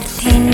Martín.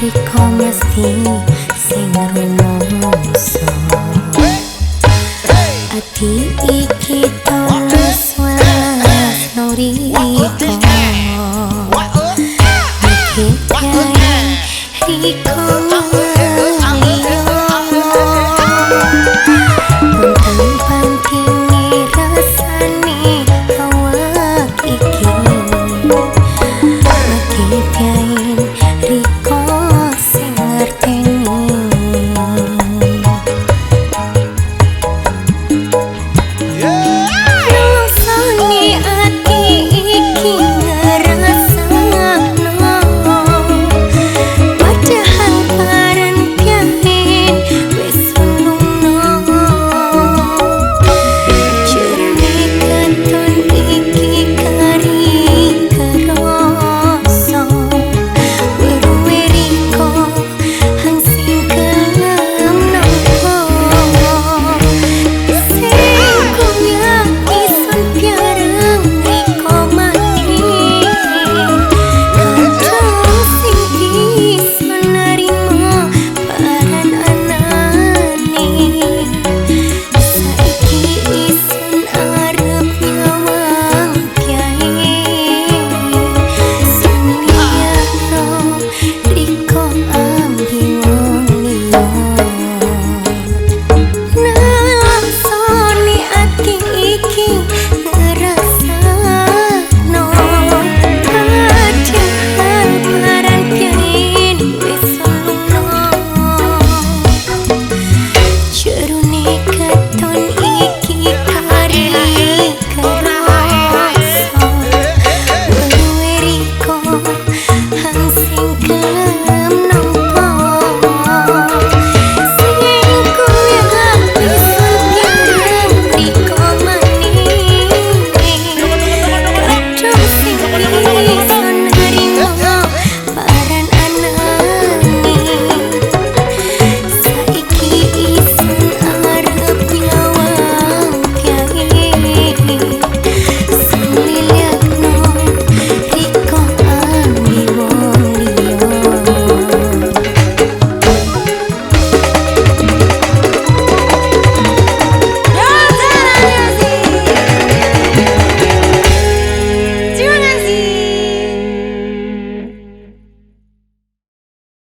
Riko mesti sing rumongso Ati iki tulus walas nori iko Iki kaya Riko ngayo